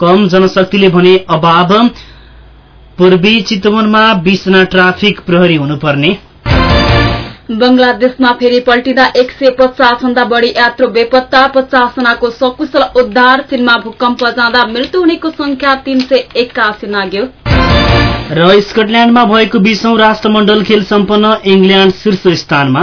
कम जनशक्तिले भने अभाव। पूर्वी चितवनमा बीसजना ट्राफिक प्रहरी हुनुपर्ने। बंगलादेशमा फेरि पल्टिँदा एक सय पचास भन्दा बढ़ी यात्रु बेपत्ता। पचास जनाको सकुशल उद्धार। चीनमा भूकम्प जाँदा मृत्यु हुनेको संख्या तीन सय एक्कासी नाग्यो र स्कटल्याण्डमा भएको बीसौं राष्ट्रमण्डल खेल सम्पन्न इङ्ल्याण्ड शीर्ष स्थानमा।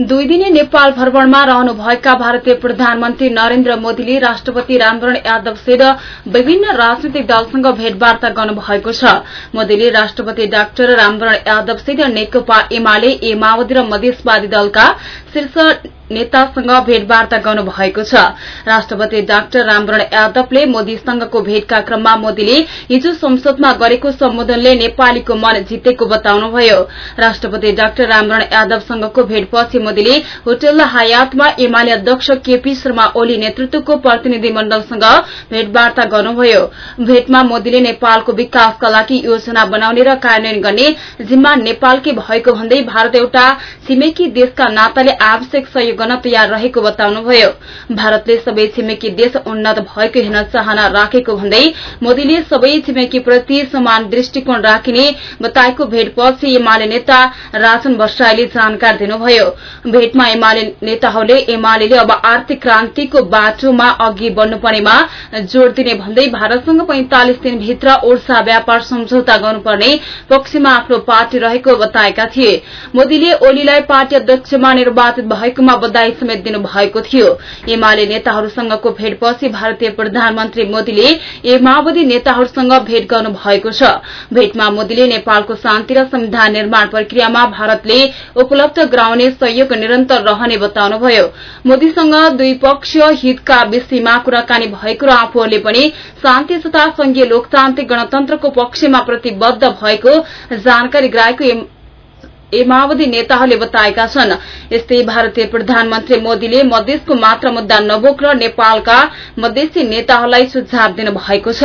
दुई दिने नेपाल भ्रमणमा रहनुभएका भारतीय प्रधानमन्त्री नरेन्द्र मोदीले राष्ट्रपति रामवरण यादवसित विभिन्न राजनैतिक दलसँग भेटवार्ता गर्नुभएको छ। मोदीले राष्ट्रपति डाक्टर रामवरण यादवसित नेकपा एमाले ए माओवादी र मधेसवादी दलका शीर्ष नेतासँग भेटवार्ता गर्नुभएको छ। राष्ट्रपति डाक्टर रामवरण यादवले मोदीसँगको भेटका क्रममा मोदीले हिजो संसदमा गरेको सम्बोधनले नेपालीको मन जितेको बताउनुभयो। राष्ट्रपति डाक्टर रामवरण यादवसँगको भेटपछि मोदीले होटल हयातमा एमाले अध्यक्ष केपी शर्मा ओली नेतृत्वको प्रतिनिधि मण्डलसँग भेटवार्ता गर्नुभयो। भेटमा मोदीले नेपालको विकासका लागि योजना बनाउने र कार्यान्वयन गर्ने जिम्मा नेपालकै भएको भन्दै भारत एउटा छिमेकी देशका नाताले आवश्यक सहयोग गर्न तयार रहेको बताउनुभयो। भारतले सबै छिमेकी देश उन्नत भएको हेर्न चाहना राखेको भन्दै मोदीले सबै छिमेकीप्रति समान दृष्टिकोण राखिने बताएको भेटपछि एमाले नेता राजन भट्टराईले जानकारी दिनुभयो। भेटमा एमाले नेताहरूले एमाले अब आर्थिक क्रान्तिको बाटोमा अघि बढ्नुपर्नेमा जोड़ दिने भन्दै भारतसँग पैंतालिस दिनभित्र ऊर्जा व्यापार सम्झौता गर्नुपर्ने पक्षमा आफ्नो पार्टी रहेको बताएका थिए। मोदीले ओलीलाई पार्टी अध्यक्षमा निर्वाचित भएकोमा बधाई समेत दिनु भएको थियो। एमाले नेताहरूसँगको भेटपछि भारतीय प्रधानमन्त्री मोदीले ए माओवादी नेताहरूसँग भेट गर्नु भएको छ। भेटमा मोदीले नेपालको शान्ति र संविधान निर्माण प्रक्रियामा भारतले उपलब्ध गराउने सहयोग निरन्तर रहने बताउनुभयो। मोदीसँग द्विपक्षीय हितका विषयमा कुराकानी भएको र आफूहरूले पनि शान्ति तथा संघीय लोकतान्त्रिक गणतन्त्रको पक्षमा प्रतिबद्ध भएको जानकारी गराएको ए माओवादी नेताहरूले बताएका छन्। यस्तै भारतीय प्रधानमन्त्री मोदीले मधेसको मात्र मुद्दा नबोकेर नेपालका मधेसी नेताहरूलाई सुझाव दिनु भएको छ।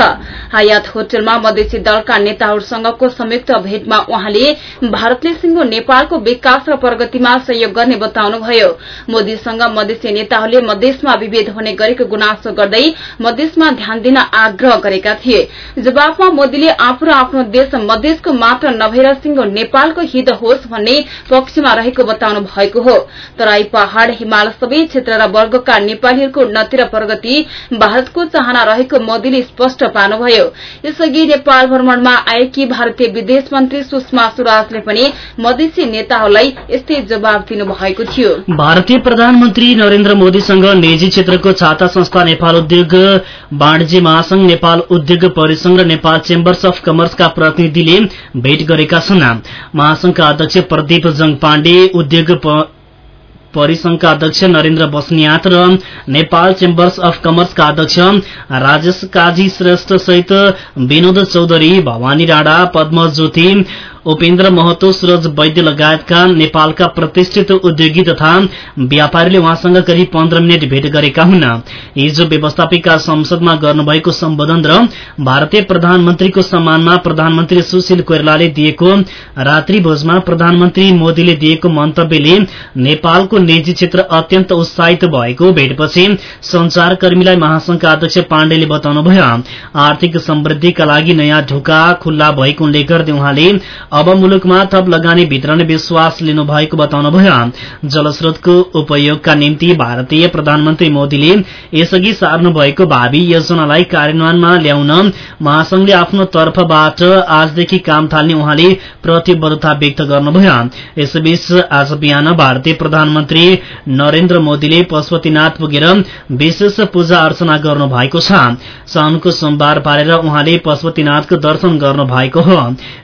हयात होटलमा मधेसी दलका नेताहरूसँगको संयुक्त भेटमा उहाँले भारतले सिंगो नेपालको विकास र प्रगतिमा सहयोग गर्ने बताउनुभयो। मोदीसँग मधेसी नेताहरूले मधेसमा विभेद हुने गरेको गुनासो गर्दै मधेसमा ध्यान दिन आग्रह गरेका थिए। जवाफमा मोदीले आफू र आफ्नो देश मधेसको मात्र नभएर सिंगो नेपालको हित होस् भन्ने पक्षमा रहेको बताउनु भएको हो। तराई पहाड़ हिमाल सबै क्षेत्र र वर्गका नेपालीहरूको उन्नति र प्रगति भारतको चाहना रहेको मोदीले स्पष्ट पार्नुभयो। यसअघि नेपाल भ्रमणमा आएकी भारतीय विदेश मन्त्री सुषमा स्वराजले पनि मधेसी नेताहरूलाई यस्तै जवाब दिनुभएको थियो। भारतीय प्रधानमन्त्री नरेन्द्र मोदीसँग निजी क्षेत्रको छाता संस्था नेपाल उद्योग वाणिज्य महासंघ नेपाल उद्योग परिसंघ र नेपाल चेम्बर्स अफ कमर्सका प्रतिनिधिले भेट गरेका छन्। महासंघका अध्यक्ष प्रदीप जङ पाण्डे उद्योग परिसंघका अध्यक्ष नरेन्द्र बस्नियात र नेपाल चेम्बर्स अफ कमर्सका अध्यक्ष राजेश काजी श्रेष्ठ सहित विनोद चौधरी भवानी राणा पद्म ज्योति उपेन्द्र महतो सुरज वैद्य लगायतका नेपालका प्रतिष्ठित उद्योगी तथा व्यापारीले उहाँसँग करिब पन्ध्र मिनट भेट गरेका हुन्। हिजो व्यवस्थापिका संसदमा गर्नुभएको सम्बोधन र भारतीय प्रधानमन्त्रीको सम्मानमा प्रधानमन्त्री सुशील कोइरालाले दिएको रात्रि भोजमा प्रधानमन्त्री मोदीले दिएको मन्तव्यले नेपालको निजी क्षेत्र अत्यन्त उत्साहित भएको भेटपछि संचारकर्मीलाई महासंघका अध्यक्ष पाण्डेले बताउनुभयो। आर्थिक समृद्धिका लागि नयाँ ढोका खुल्ला भएको उल्लेख गर्दै उहाँले अब मुलुकमा थप लगानी भित्रने विश्वास लिनुभएको बताउनुभयो। जलस्रोतको उपयोगका निम्ति भारतीय प्रधानमन्त्री मोदीले यसअघि सार्नु भएको भावी योजनालाई कार्यान्वयनमा ल्याउन महासंघले आफ्नो तर्फबाट आजदेखि काम थाल्ने उहाँले प्रतिबद्धता व्यक्त गर्नुभयो। यसबीच आज बिहान भारतीय प्रधानमन्त्री नरेन्द्र मोदीले पशुपतिनाथ पुगेर विशेष पूजा अर्चना गर्नु भएको छ। साउनको सोमबार पारेर उहाँले पशुपतिनाथको दर्शन गर्नु भएको हो।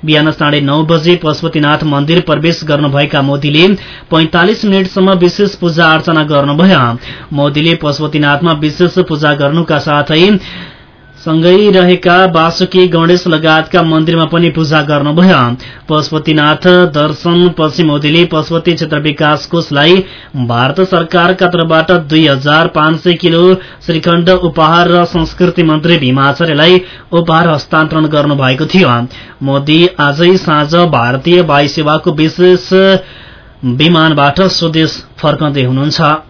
बिहान साढे बजे पशुपतिनाथ मन्दिर प्रवेश गर्नुभएका मोदीले पैंतालिस मिनटसम्म विशेष पूजा अर्चना गर्नुभयो। मोदीले पशुपतिनाथमा विशेष पूजा गर्नुका साथै सँगै रहेका बासुकी गणेश लगायतका मन्दिरमा पनि पूजा गर्नुभयो। पशुपतिनाथ दर्शन पछि मोदीले पशुपति क्षेत्र विकास कोषलाई भारत सरकारका तर्फबाट दुई हजार पाँच सय किलो श्रीखण्ड उपहार र संस्कृति मन्त्री भीमाचार्यलाई उपहार हस्तान्तरण गर्नुभएको थियो। मोदी आजै साँझ भारतीय वायु सेवाको विशेष विमानबाट स्वदेश फर्कँदै हुनुहुन्छ।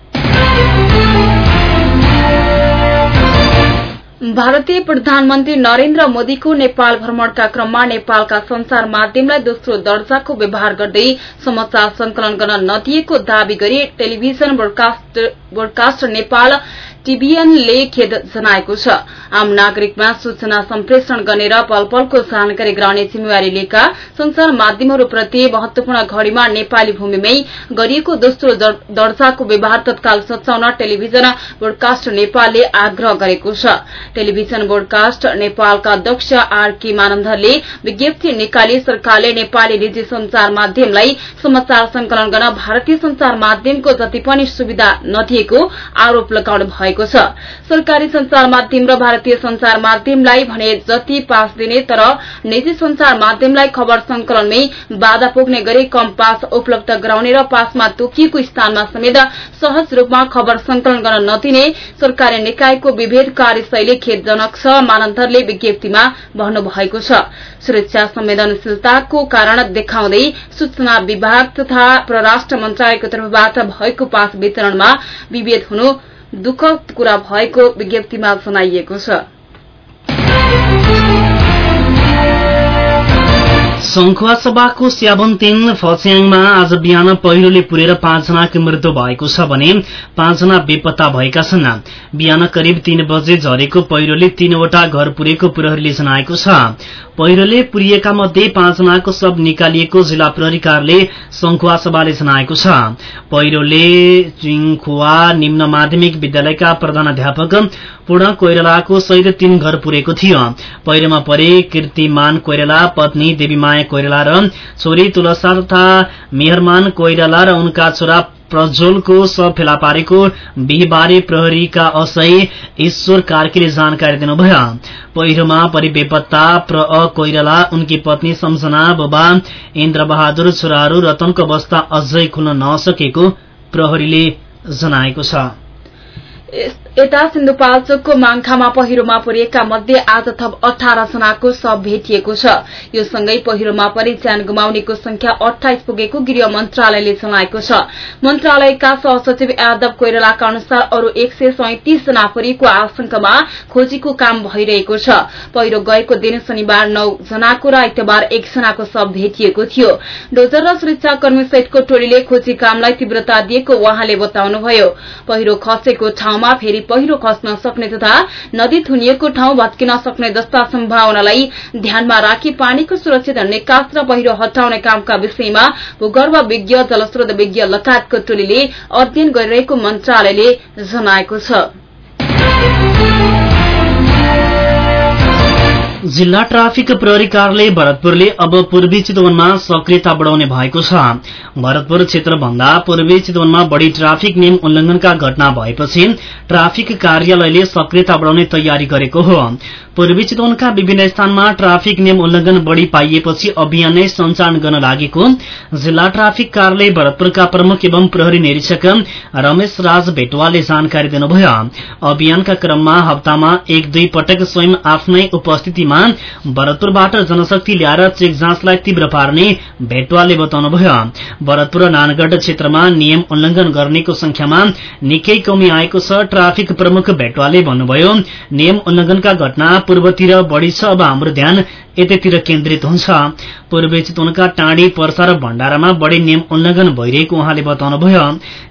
भारतीय प्रधानमन्त्री नरेन्द्र मोदीको नेपाल भ्रमणका क्रममा नेपालका संचार माध्यमलाई दोस्रो दर्जाको व्यवहार गर्दै समाचार संकलन गर्न नदिएको दावी गरी टेलिभिजन ब्रोडकास्ट नेपाल टीबीएनले खेद जनाएको छ। आम नागरिकमा सूचना सम्प्रेषण गर्ने र पलपलको जानकारी गराउने जिम्मेवारी लिएका संचार माध्यमहरूप्रति महत्वपूर्ण घड़ीमा नेपाली भूमिमै गरिएको दोस्रो दर्जाको व्यवहार तत्काल सच्याउन टेलिभिजन ब्रोडकास्ट नेपालले आग्रह गरेको छ। टेलिभिजन ब्रोडकास्ट नेपालका अध्यक्ष आरके मानन्दरले विज्ञप्ति निकाली सरकारले नेपाली निजी संचार माध्यमलाई समाचार संकलन गर्न भारतीय संचार माध्यमको जति पनि सुविधा नदिएको आरोप लगाउनु भएको छ। सरकारी संचार माध्यम र भारतीय संचार माध्यमलाई भने जति पास दिने तर निजी संचार माध्यमलाई खबर संकलनमै बाधा पुग्ने गरी कम पास उपलब्ध गराउने र पासमा तोकिएको स्थानमा समेत सहज रूपमा खबर संकलन गर्न नदिने सरकारी निकायको विभेदकारी शैली खेदजनक छ मानन्धरले विज्ञप्तिमा भन्नुभएको छ। सुरक्षा संवेदनशीलताको कारण देखाउँदै सूचना विभाग तथा परराष्ट्र मन्त्रालयको तर्फबाट भएको पास वितरणमा विभेद हुनु दुःखद कुरा भएको विज्ञप्तिमा जनाइएको छ। संखुवा सभाको स्याबन तीन फच्याङमा आज बिहान पहिरोले पुरेर पाँचजनाको मृत्यु भएको छ भने पाँचजना बेपत्ता भएका छन्। बिहान करिब तीन बजे झरेको पहिरोले तीनवटा घर पुरेको प्रहरीले जनाएको छ। पहिरोले पुरिएका मध्ये पाँचजनाको शव निकालिएको जिल्ला प्रहरी कार्यालय संखुवा सभाले जनाएको छ। पहिरोले चिङखुवा निम्न माध्यमिक विद्यालयका प्रधानाध्यापक पूर्ण कोइरालाको सहित तीन घर पुरेको थियो। पहिरोमा परे कीर्तिमान कोइराला पत्नी देवीमाया कोइराला र छोरी तुलसा तथा मेहरमान कोइराला र उनका छोरा प्रज्वलको शव फेला पारेको बिहिबारे प्रहरीका असय ईश्वर कार्कीले जानकारी दिनुभयो। पहिरोमा परिबेपत्ता प्र कोइराला उनकी पत्नी सम्झना बुबा इन्द्रबहादुर छोराहरू रतनको अवस्था अझै खुल्न नसकेको प्रहरीले जनाएको छ। यता सिन्धुपाल्चोकको माङखामा पहिरोमा परिएका मध्ये आज थप अठार जनाको शव भेटिएको छ। यो सँगै पहिरोमा परि ज्यान गुमाउनेको संख्या अठाइस पुगेको गृह मन्त्रालयले जनाएको छ। मन्त्रालयका सहसचिव यादव कोइरालाका अनुसार अरू एक सय सैतिस जना परिको आशंकामा खोजीको काम भइरहेको छ। पहिरो गएको दिन शनिबार नौ जनाको र आइतबार एकजनाको शव भेटिएको थियो। डोजर र सुरक्षाकर्मी सहितको टोलीले खोजी कामलाई तीव्रता दिएको उहाँले बताउनुभयो। पहिरो खसेको ठाउँमा फेरि पहिरो खस्न सक्ने तथा नदी थुनिएको ठाउँ भत्किन सक्ने जस्ता सम्भावनालाई ध्यानमा राखी पानीको सुरक्षित निकास र पहिरो हटाउने कामका विषयमा भूगर्भ विज्ञ जलस्रोत विज्ञ लगायतको टोलीले अध्ययन गरिरहेको मन्त्रालयले जनाएको छ। जिल्ला ट्राफिक प्रहरी कार्यालय भरतपुरले अब पूर्वी चितवनमा सक्रियता बढ़ाउने भएको छ। भरतपुर क्षेत्रभन्दा पूर्वी चितवनमा बढ़ी ट्राफिक नियम उल्लंघनका घटना भएपछि ट्राफिक कार्यालयले सक्रियता बढ़ाउने तयारी गरेको हो। पूर्वी चितवनका विभिन्न स्थानमा ट्राफिक नियम उल्लंघन बढ़ी पाइएपछि अभियान नै सञ्चालन गर्न लागेको जिल्ला ट्राफिक कार्यालय भरतपुरका प्रमुख एवं प्रहरी निरीक्षक रमेश राज भेटवालले जानकारी दिनुभयो। अभियानका क्रममा हप्तामा एक दुई पटक स्वयं आफ्नै उपस्थितिमा भरतपुरबाट जनशक्ति ल्याएर चेक जाँचलाई तीव्र पार्ने भेटवालले बताउनुभयो। भरतपुर नानगढ़ क्षेत्रमा नियम उल्लंघन गर्नेको संख्यामा निकै कमी आएको छ ट्राफिक प्रमुख भेटवालले भन्नुभयो। नियम उल्लंघनका घटना पूर्वतिर बढ़ी छ अब हाम्रो ध्यान यतैतिर केन्द्रित हुन्छ। पूर्वी चितवनका टाँडी पर्सा र भण्डारामा बढ़ी नियम उल्लंघन भइरहेको उहाँले बताउनुभयो।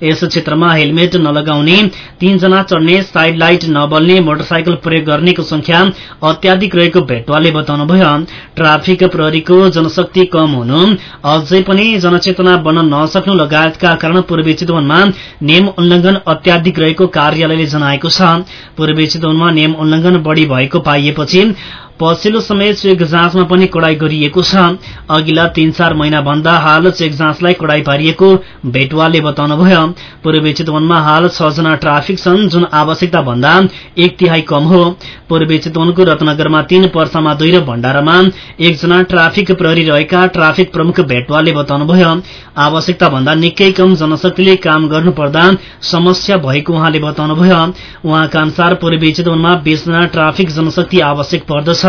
यस क्षेत्रमा हेलमेट नलगाउने तीनजना चढ़ने साइड लाइट नबल्ने मोटरसाइकल प्रयोग गर्नेको संख्या अत्याधिक रहेको भेटवालले बताउनुभयो ट्राफिक प्रहरीको जनशक्ति कम हुनु अझै पनि जनचेतना बन्न नसक्नु लगायतका कारण पूर्वी चितवनमा नियम उल्लंघन अत्याधिक रहेको कार्यालयले जनाएको छ। पूर्वी चितवनमा नियम उल्लंघन बढ़ी भएको पाइएपछि पछिल्लो समय चेक जाँचमा पनि कडाई गरिएको छ। अघिल्ला तीन चार महिना भन्दा हाल चेक जाँचलाई कडाई पारिएको भेटवालले बताउनुभयो। पूर्वी चितवनमा हाल छजना ट्राफिक छन् जुन आवश्यकता भन्दा एक तिहाई कम हो। पूर्वी चितवनको रत्नगरमा तीन पर्सामा दुई र भण्डारामा एकजना ट्राफिक प्रहरी रहेका ट्राफिक प्रमुख भेटवालले बताउनुभयो। आवश्यकता भन्दा निकै कम जनशक्तिले काम गर्नुपर्दा समस्या भएको उहाँले बताउनुभयो। उहाँका अनुसार पूर्वी चितवनमा बीसजना ट्राफिक जनशक्ति आवश्यक पर्दछ।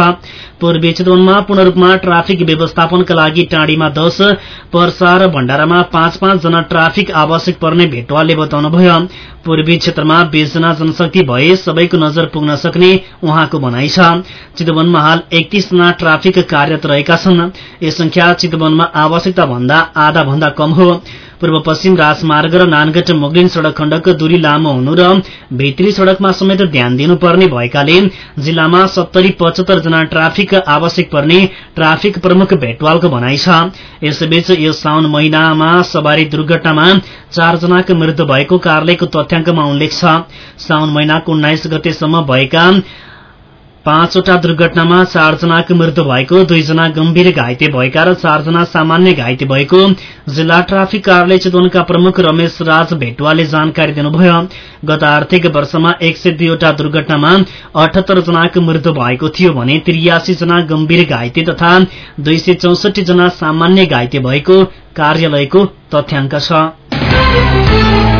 पूर्वी चितवनमा पूर्ण रूपमा ट्राफिक व्यवस्थापनका लागि टाँडीमा दश पर्सा र भण्डारामा पाँच पाँच जना ट्राफिक आवश्यक पर्ने भेटवालले बताउनुभयो पूर्वी क्षेत्रमा बीसजना जनशक्ति भए सबैको नजर पुग्न सक्ने उहाँको भनाइ छ। चितवनमा हाल एकतीसजना ट्राफिक कार्यरत रहेका छन्। यो संख्या चितवनमा आवश्यकता भन्दा आधा भन्दा कम हो। पूर्व पश्चिम राजमार्ग र नानगढ मुगलिन सड़क खण्डको दूरी लामो हुनु र भित्री सड़कमा समेत ध्यान दिनुपर्ने भएकाले जिल्लामा सत्तरी पचहत्तर जना ट्राफिक आवश्यक पर्ने ट्राफिक प्रमुख भेटवालको भनाइ छ। यसैबीच यो साउन महिनामा सवारी दुर्घटनामा चारजनाको मृत्यु भएको कार्यालयको तथ्याङ्कमा उल्लेख छ। साउन महिनाको उन्नाइस गतेसम्म भएका पाँचवटा दुर्घटनामा चारजनाको मृत्यु भएको दुईजना गम्भीर घाइते भएका र चारजना सामान्य घाइते भएको। जिल्ला ट्राफिक कार्यालय चितवनका प्रमुख रमेश राज भेटवाले जानकारी दिनुभयो। गत आर्थिक वर्षमा एक सय दुईवटा दुर्घटनामा अठहत्तर जनाको मृत्यु भएको थियो भने त्रियासी जना गम्भीर घाइते तथा दुई सय चौसठी जना सामान्य घाइते भएको कार्यालयको तथ्याङ्क छ।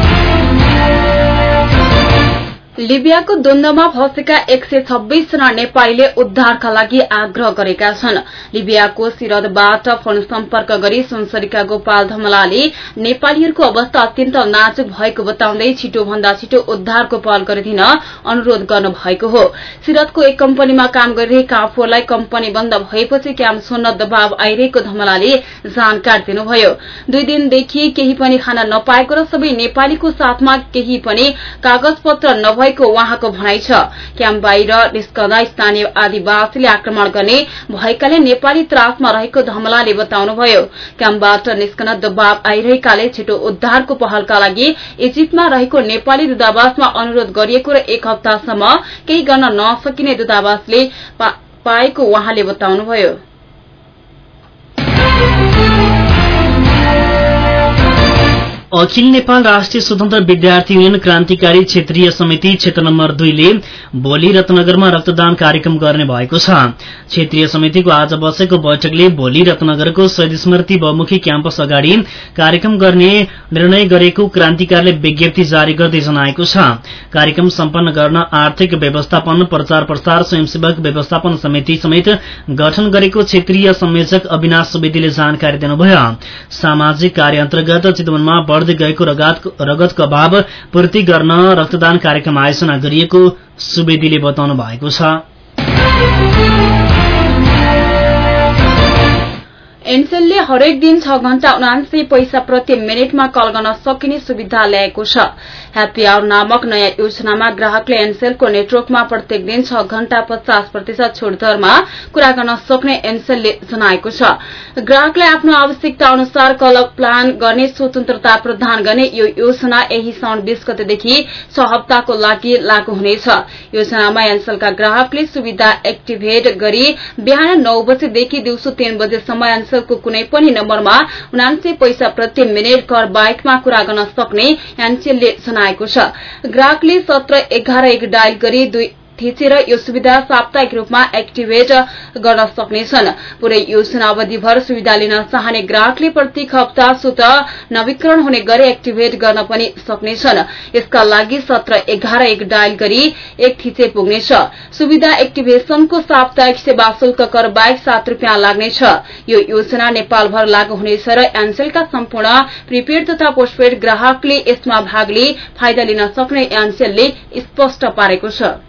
लिबियाको द्वन्दमा फँसेका एक सय छब्बीस जना नेपालीले उद्धारका लागि आग्रह गरेका छन्। लिबियाको सिरदबाट फोन सम्पर्क गरी सुनसरीका गोपाल धमलाले नेपालीहरूको अवस्था अत्यन्त नाजुक भएको बताउँदै छिटो भन्दा छिटो उद्धारको पहल गरिदिन अनुरोध गर्नु भएको हो। सिरतको एक कम्पनीमा काम गरिरहेका आफूहरूलाई कम्पनी बन्द भएपछि क्याम्प छोड्न दबाव आइरहेको धमलाले जानकारी दिनुभयो। दुई दिनदेखि केही पनि खान नपाएको र सबै नेपालीको साथमा केही पनि कागज पत्र नभए भएको उहाँको भनाइ छ। क्याम्प बाहिर निस्कँदा स्थानीय आदिवासीले आक्रमण गर्ने भएकाले नेपाली त्रासमा रहेको धमलाले बताउनुभयो। क्याम्पबाट निस्कन दबाव आइरहेकाले छिटो उद्धारको पहलका लागि इजिप्टमा रहेको नेपाली दूतावासमा अनुरोध गरिएको र एक हप्तासम्म केही गर्न नसकिने दूतावासले पाएको उहाँले बताउनुभयो। अखिल नेपाल राष्ट्रिय स्वतन्त्र विद्यार्थी युनियन क्रान्तिकारी क्षेत्रीय समिति क्षेत्र नम्बर दुईले भोलि रत्नगरमा रक्तदान कार्यक्रम गर्ने भएको छ। क्षेत्रीय समितिको आज बसेको बैठकले भोलि रत्नगरको शहीद स्मृति बहुमुखी क्याम्पस अगाडि कार्यक्रम गर्ने निर्णय गरेको क्रान्तिकारीले विज्ञप्ति जारी गर्दै जनाएको छ। कार्यक्रम सम्पन्न गर्न आर्थिक व्यवस्थापन प्रचार प्रसार स्वयंसेवक व्यवस्थापन समिति समेत गठन गरेको क्षेत्रीय संयोजक अविनाश सुवेदीले जानकारी दिनुभयो। सामाजिक कार्य अन्तर्गत चितवनमा बढ़दै गएको रगतको अभाव पूर्ति गर्न रक्तदान कार्यक्रम आयोजना गरिएको सुवेदीले बताउनु भएको छ। हरेक दिन छ घण्टा उनासी पैसा प्रति मिनटमा कल गर्न सकिने सुविधा ल्याएको छ। ह्याप्पी आवर नामक नयाँ योजनामा ग्राहकले एनसेलको नेटवर्कमा प्रत्येक दिन छ घण्टा पचास प्रतिशत छुट दरमा कुरा गर्न सक्ने एनसेलले जनाएको छ। ग्राहकलाई आफ्नो आवश्यकता अनुसार कल प्लान गर्ने स्वतन्त्रता प्रदान गर्ने यो योजना यही साउन बीस गतेदेखि छ हप्ताको लागि लागू हुनेछ। योजनामा एनसेलका ग्राहकले सुविधा एक्टिभेट गरी बिहान नौ बजेदेखि दिउँसो तीन बजेसम्म एनसेलको कुनै नम्बरमा उनान्से पैसा प्रति मिनट घर बाइकमा कुरा गर्न सक्ने एनसेलले जनाएको छ। ग्राहकले सत्र एघार एक डायल गरी दुई थिचेर यो सुविधा साप्ताहिक रूपमा एक्टिभेट गर्न सक्नेछन्। पूरै योजना अवधिभर सुविधा लिन चाहने ग्राहकले प्रत्येक हप्ता सुत नवीकरण हुने गरी एक्टिभेट गर्न पनि सक्नेछन्। यसका लागि सत्र एघार एक डायल गरी एक थिचे पुग्नेछ। सुविधा एक्टिभेशनको साप्ताहिक सेवा शुल्क कर बाहेक सात रूपियाँ लाग्नेछ। यो योजना नेपालभर लागू हुनेछ र एनसेलका सम्पूर्ण प्रिपेड तथा पोस्टपेड ग्राहकले यसमा भाग लिई फाइदा लिन सक्ने एनसेलले स्पष्ट पारेको छ।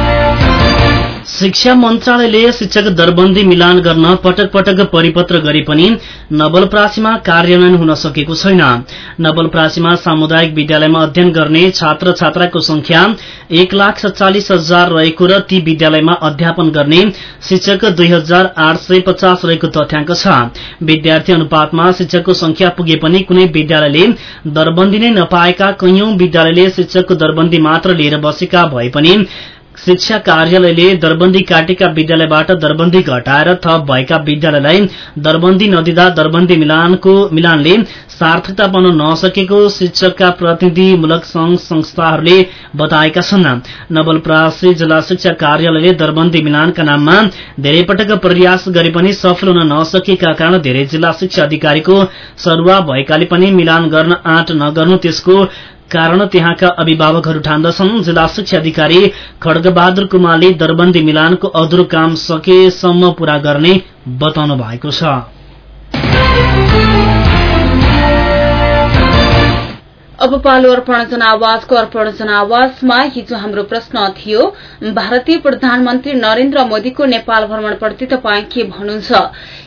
शिक्षा मन्त्रालयले शिक्षक दरबन्दी मिलान गर्न पटक पटक परिपत्र गरे पनि नवलप्रासीमा कार्यान्वयन हुन सकेको छैन। नवलप्रासीमा सामुदायिक विद्यालयमा अध्ययन गर्ने छात्र छात्राको संख्या एक लाख सत्तालिस हजार रहेको र ती विद्यालयमा अध्यापन गर्ने शिक्षक दुई हजार आठ सय पचास रहेको तथ्याङ्क छ। विद्यार्थी अनुपातमा शिक्षकको संख्या पुगे पनि कुनै विद्यालयले दरबन्दी नै नपाएका कैयौं विद्यालयले शिक्षकको दरबन्दी मात्र लिएर बसेका भए पनि शिक्षा कार्यालयले दरबन्दी काटेका विद्यालयबाट दरबन्दी घटाएर थप भएका विद्यालयलाई दरबन्दी नदिँदा दरबन्दी मिलानको मिलानले सार्थकता पाउन नसकेको शिक्षकका प्रतिनिधिमूलक संघ संस्थाहरूले बताएका छन्। नवलपरासी जिल्ला शिक्षा कार्यालयले दरबन्दी मिलानका नाममा धेरै पटक प्रयास गरे पनि सफल हुन नसकेका कारण धेरै जिल्ला शिक्षा अधिकारीको सरुवा भएकाले पनि मिलान गर्न आँट नगर्नु त्यसको कारण त्यहाँका अभिभावकहरू ठान्दछन्। जिल्ला शिक्षा अधिकारी खड्गबहादुर कुमारले दरबन्दी मिलानको अधुरो काम सकेसम्म पूरा गर्ने बताउनु भएको छ। अब पालो अर्पण जनावासको अर्पण जनावासमा हिजो हाम्रो प्रश्न थियो भारतीय प्रधानमन्त्री नरेन्द्र मोदीको नेपाल भ्रमणप्रति तपाईँ के भन्नुहुन्छ?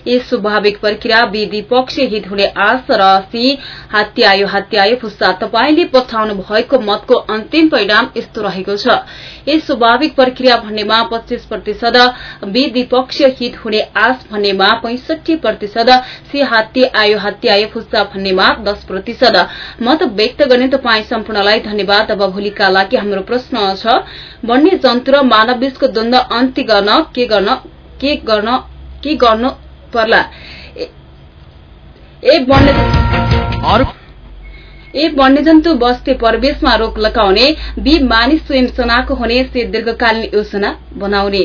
यस स्वाभाविक प्रक्रिया विधि पक्ष हित हुने आश र सी हात्यायो हात्यायो पुस्ता तपाईँले पठाउनु भएको मतको अन्तिम परिणाम यस्तो रहेको छ। यस स्वाभाविक प्रक्रिया भन्नेमा पच्चीस प्रतिशत विधि पक्ष हित हुने आश भन्नेमा पैंसठी प्रतिशत सी हात्ती आयो हात्यायो फुस्ता भन्नेमा दश प्रतिशत। मत व्यक्त गर्ने तपाईँ सम्पूर्णलाई धन्यवाद। अब भोलिका लागि हाम्रो प्रश्न छ वन्य जन्तु र मानव बीचको द्वन्द अन्त्य गर्न के गर्न के गर्न के गर्नु पर्ला? ए वन्यजन्तु बस्ती परिवेशमा रोक लगाउने बी मानिस स्वयं सेनाको हुने से दीर्घकालीन योजना बनाउने।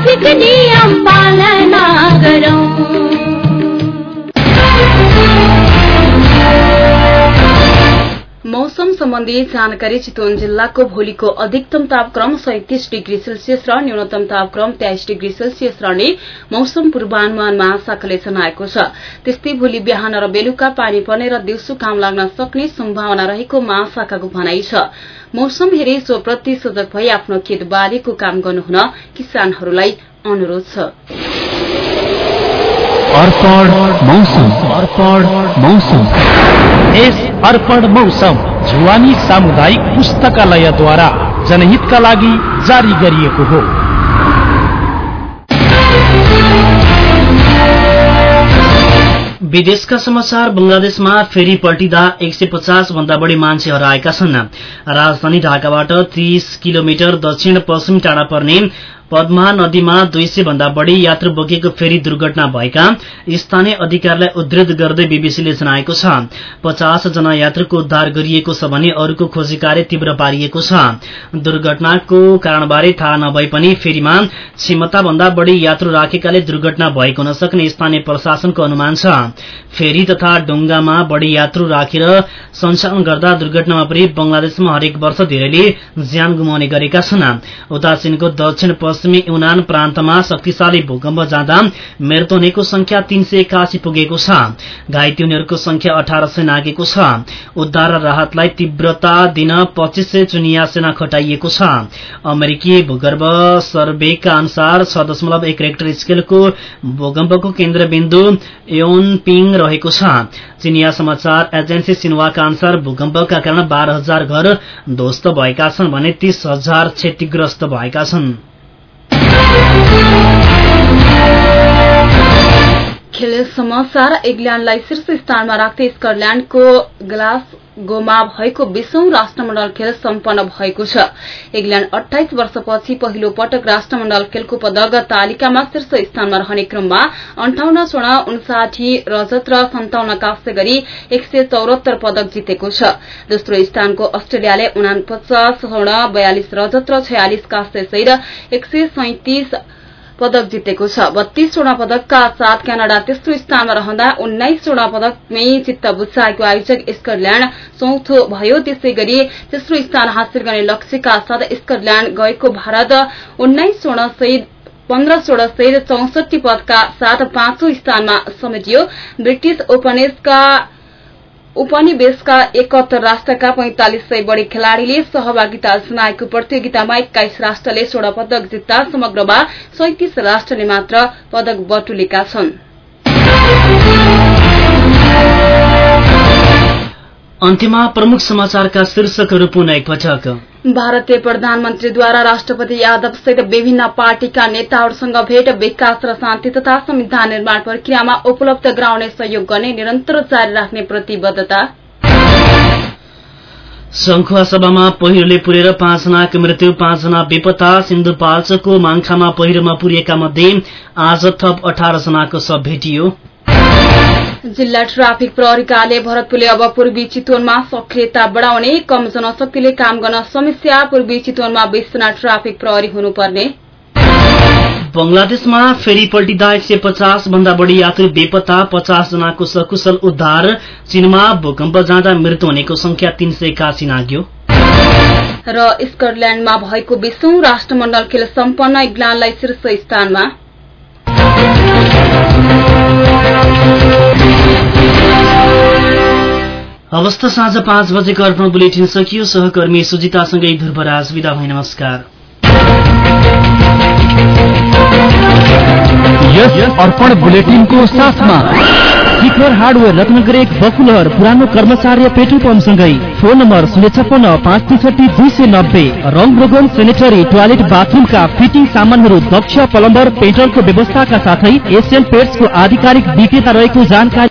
ट्राफिक नियम पालना गरौँ सम्बन्धी जानकारी चितवन जिल्लाको भोलिको अधिकतम तापक्रम सैतिस डिग्री सेल्सियस र न्यूनतम तापक्रम तेइस डिग्री सेल्सियस रहने मौसम पूर्वानुमान महाशाखाले जनाएको छ। त्यस्तै भोलि बिहान र बेलुका पानी पर्ने र दिउँसो काम लाग्न सक्ने सम्भावना रहेको महाशाखाको भनाइ छ। मौसम हेरे स्वप्रति सजग भई आफ्नो खेत बालीको काम गर्नुहुन किसानहरूलाई अनुरोध छ। अर्पण मौसम। अर्पण मौसम। यस अर्पण मौसम जुवानी सामुदायिक पुस्तकालयद्वारा जनहितका लागि जारी गरिएको हो। विदेशका समाचार बंगलादेशमा फेरि पल्टिँदा एक सय पचास भन्दा बढ़ी मान्छे हराएका छन्। राजधानी ढाकाबाट तीस किलोमिटर दक्षिण पश्चिम टाढा पर्ने पद्मा नदीमा दुई सय भन्दा बढ़ी यात्रु बोकेको फेरी दुर्घटना भएका स्थानीय अधिकारीलाई उद्धृत गर्दै बीबीसीले जनाएको छ। पचास जना यात्रुको उद्धार गरिएको छ भने अरूको खोजी कार्य तीव्र पारिएको छ। दुर्घटनाको कारणबारे थाहा नभए पनि फेरीमा क्षमता भन्दा बढ़ी यात्रु राखेकाले दुर्घटना भएको हुन सक्ने स्थानीय प्रशासनको अनुमान छ। फेरी तथा डुङ्गामा बढ़ी यात्रु राखेर सञ्चालन गर्दा दुर्घटनामा परि बंगलादेशमा हरेक वर्ष धेरैले ज्यान गुमाउने गरेका छन्। उता चीनको दक्षिण पश्चिमी युनान प्रान्तमा शक्तिशाली भूकम्प जाँदा मृत्यु हुनेको संख्या तीन सय एकासी पुगेको छ। घाइते हुनेहरूको संख्या अठार सय नागेको छ। उद्धार र राहतलाई तीव्रता दिन पच्चिस सय चुनिया सेना खटाइएको छ। अमेरिकी भूगर्भ सर्वेका अनुसार छ दशमलव एक रेक्टर स्केलको भूकम्पको केन्द्रबिन्दु योनपिङ रहेको छ। चिनिया समाचार एजेन्सी सिन्वाका अनुसार भूकम्पका कारण बाह्र हजार घर ध्वस्त भएका छन् भने तीस हजार क्षतिग्रस्त भएका छन्। खेल समाचार इङ्ल्याण्डलाई शीर्ष स्थानमा राख्दै स्कटल्याण्डको ग्लासगोमा भएको बीसौं राष्ट्रमण्डल खेल सम्पन्न भएको छ। इङ्ल्याण्ड अठाइस वर्षपछि पहिलो पटक राष्ट्रमण्डल खेलको पदक तालिकामा शीर्ष स्थानमा रहने क्रममा अन्ठाउन्न स्वर्ण उन्साठी रजत र सन्ताउन्न काँस्य गरी एक सय चौरात्तर पदक जितेको छ। दोस्रो स्थानको अस्ट्रेलियाले उनापचास स्वर्ण बयालिस रजत र छयालिस काँस्य सहित एक पदक जितेको छ। बत्तीस स्वर्ण पदकका साथ क्यानाडा तेस्रो स्थानमा रहँदा उन्नाइस स्वर्ण पदकमै चित्त बुझाएको आयोजक स्कटल्याण्ड चौथो भयो। त्यसै गरी तेस्रो स्थान हासिल गर्ने लक्ष्यका साथ स्कटल्याण्ड गएको भारत उन्नाइस स्वर्ण सहित पन्ध्र स्वर्ण सहित चौसठी पदका साथ पाँचौं स्थानमा समेटियो। ब्रिटिश ओपनेसका उपनिवेशका एकहत्तर राष्ट्रका पैंतालिस सय बढ़ी खेलाड़ीले सहभागिता जनाएको प्रतियोगितामा एक्काइस राष्ट्रले स्वर्ण पदक जित्दा समग्रमा सैतिस राष्ट्रले मात्र पदक बटुलेका छन्। अन्त्यमा प्रमुख समाचारका शीर्षकहरू पुनः एकपटक भारतीय प्रधानमन्त्रीद्वारा राष्ट्रपति यादव सहित विभिन्न पार्टीका नेताहरूसँग भेट विकास र शान्ति तथा संविधान निर्माण प्रक्रियामा उपलब्ध गराउने सहयोग गर्ने निरन्तर जारी राख्ने प्रतिबद्धता। सभामा पहिरोले पुरेर पाँचजनाको मृत्यु पाँचजना बेपत्ता सिन्धुपाल्चोकको माङखामा पहिरोमा पुरिएका मध्ये आज थप अठार जनाको शव भेटियो। जिल्ला ट्राफिक प्रहरीकाले भरतपुरले अब पूर्वी चितवनमा सक्रियता बढाउने कम जनशक्तिले काम गर्न समस्या पूर्वी चितवनमा बीसजना ट्राफिक प्रहरी हुनुपर्ने। बंगलादेशमा फेरि पल्टिँदा एक सय पचास भन्दा बढ़ी यात्रु बेपत्ता पचास जनाको सकुशल उद्धार। चीनमा भूकम्प जाँदा मृत्यु हुनेको संख्या तीन सय एकासी नाग्यो। र स्कटल्याण्डमा भएको बीसौं राष्ट्रमण्डल खेल सम्पन्न इङ्ल्याण्डलाई शीर्ष स्थानमा। अवस्था साँझ पाँच बजेको अर्पण बुलेटिन सकियो। सहकर्मी सुजितासँगै ध्रुवराज विदा भई नमस्कार। शिखर हार्डवेयर रत्नगर एक बकुलहर पुरानो कर्मचार्य पेट्रोल पम्पसँगै। फोन नम्बर शून्य छप्पन्न पाँच त्रिसठी दुई सय नब्बे। रङ रोगन सेनेटरी टोयलेट बाथरूमका फिटिङ सामानहरू दक्ष प्लम्बर पेट्रोलको व्यवस्थाका साथै एसियन पेट्सको आधिकारिक विक्रेता रहेको जानकारी